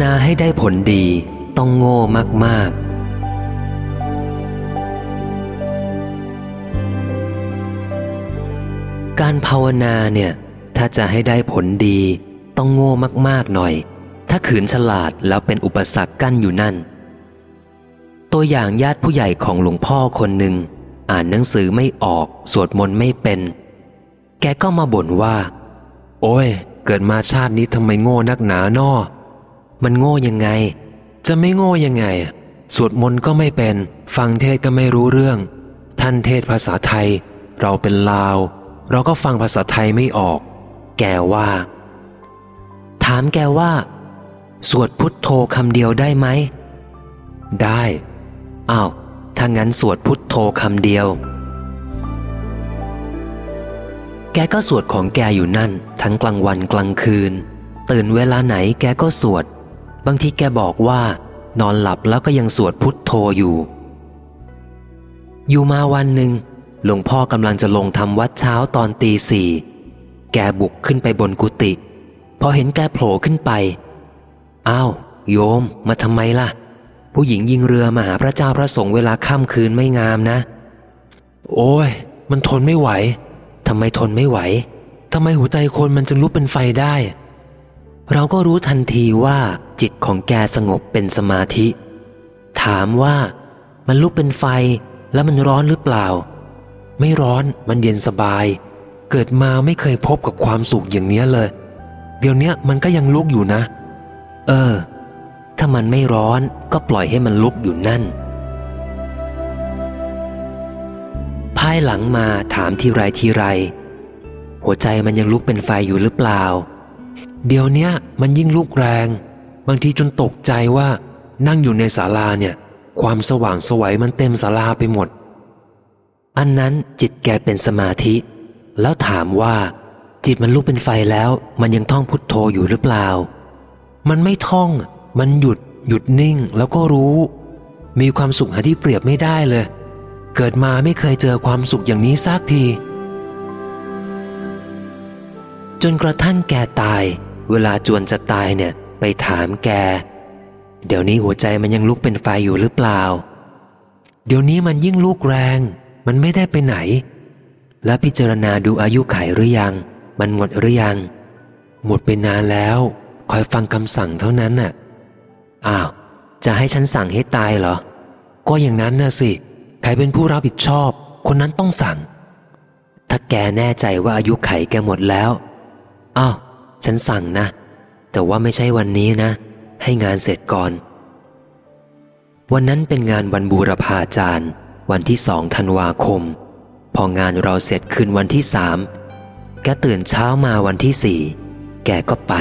นาให้ได้ผลดีต้องโง่มาก ๆการภาวนาเนี่ย ถ้าจะให้ได้ผลดี ต้องโง่มากๆหน่อย ถ้าขืนฉลาดแล้วเป็นอุปสรรคกั้นอยู่นั่น ตัวอย่างญาติผู้ใหญ่ของหลวงพ่อคนหนึ่ง อ่านหนังสือไม่ออก สวดมนต์ไม่เป็น แกก็มาบ่นว่า โอ้ย เกิดมาชาตินี้ทำไมโง่นักหนานอ มันโง่ยังไง จะไม่โง่ยังไง สวดมนต์ก็ไม่เป็น ฟังเทศก็ไม่รู้เรื่อง ท่านเทศภาษาไทย เราเป็นลาว เราก็ฟังภาษาไทยไม่ออก แกว่า ถามแกว่า สวดพุทโธคำเดียวได้ไหม ได้อ้าวถ้างั้นสวดพุทโธคำเดียว แกก็สวดของแกอยู่นั่น ทั้งกลางวันกลางคืน ตื่นเวลาไหนแกก็สวด บางทีแกบอกว่า นอนหลับแล้วก็ยังสวดพุทโธอยู่ อยู่มาวันหนึ่งหลวงพ่อกำลังจะลงทำวัดเช้าตอนตีสี่แกบุกขึ้นไปบนกุฏิพอเห็นแกโผล่ขึ้นไป อ้าว โยม มาทำไมล่ะ ผู้หญิงยิงเรือมาหาพระเจ้าพระสงฆ์เวลาค่ำคืนไม่งามนะ โอ้ย มันทนไม่ไหวทำไมทนไม่ไหวทำไมหัวใจคนมันจึงลุกเป็นไฟได้ เราก็รู้ทันทีว่า จิตของแกสงบเป็นสมาธิ ถามว่ามันลุกเป็นไฟแล้วมันร้อนหรือเปล่า ไม่ร้อนมันเย็นสบาย เกิดมาไม่เคยพบกับความสุขอย่างเนี้ยเลย เดี๋ยวนี้มันก็ยังลุกอยู่นะ เออ ถ้ามันไม่ร้อนก็ปล่อยให้มันลุกอยู่นั่น ภายหลังมาถามทีไรทีไร หัวใจมันยังลุกเป็นไฟอยู่หรือเปล่า เดี๋ยวนี้มันยิ่งลุกแรง บางทีจนตกใจว่านั่งอยู่ในศาลาเนี่ย ความสว่างสวัยมันเต็มศาลาไปหมด อันนั้นจิตแกเป็นสมาธิ แล้วถามว่า จิตมันลุกเป็นไฟแล้ว มันยังท่องพุทโธอยู่หรือเปล่า มันไม่ท่อง มันหยุด หยุดนิ่งแล้วก็รู้ มีความสุขหาที่เปรียบไม่ได้เลย เกิดมาไม่เคยเจอความสุขอย่างนี้สักทีจนกระทั่งแกตาย เวลาจวนจะตายเนี่ย ไปถามแก เดี๋ยวนี้หัวใจมันยังลุกเป็นไฟอยู่หรือเปล่า เดี๋ยวนี้มันยิ่งลุกแรง มันไม่ได้ไปไหน แล้วพิจารณาดูอายุไขหรือยัง มันหมดหรือยัง หมดไปนานแล้ว คอยฟังคำสั่งเท่านั้นน่ะ อ้าว จะให้ฉันสั่งให้ตายเหรอ ก็อย่างนั้นน่ะสิ ใครเป็นผู้รับผิดชอบ คนนั้นต้องสั่ง ถ้าแกแน่ใจว่าอายุไขแกหมดแล้ว อ้าว ฉันสั่งนะ แต่ว่าไม่ใช่วันนี้นะ ให้งานเสร็จก่อน วันนั้นเป็นงานวันบูรพาจารย์ วันที่สองธันวาคม พองานเราเสร็จคืนวันที่สามแกตื่นเช้ามาวันที่สี่แกก็ไป